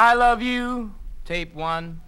I love you. Tape one.